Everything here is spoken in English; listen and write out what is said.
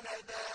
ولدا